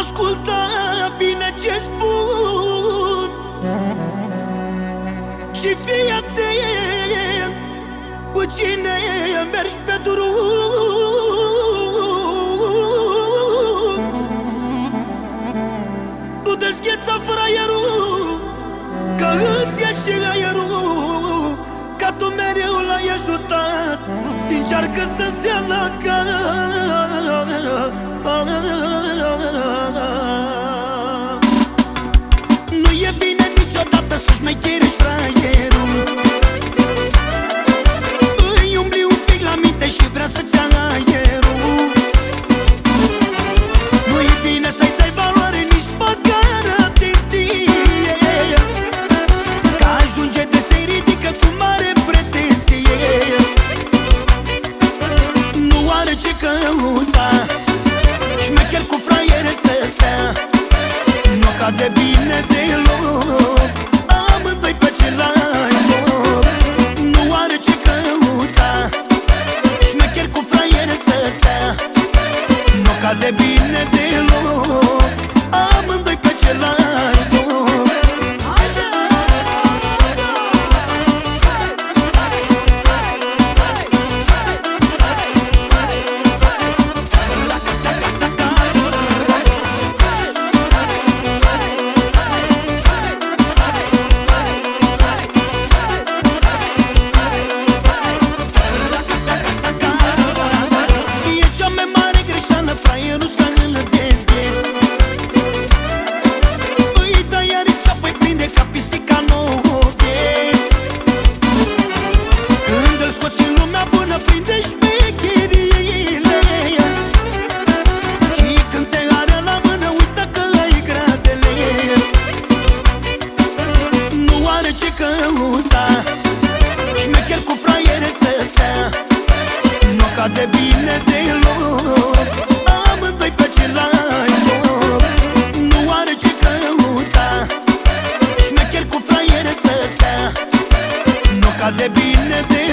asculta bine ce spun. Și fii atent cu cine mergi pe drum. Nu descheța fraierul Că îți ieși aerul. Ca tu mereu l-ai ajutat Și încearcă să-ți dea la cap să-ți ia aerul Nu e bine să-i dai valoare nici măcar atenție. Că ajunge de se ridică cu mare pretenție. Nu are ce căuta Șmecher cu fraiere să stea. Nu cade bine deloc Nu Are bine de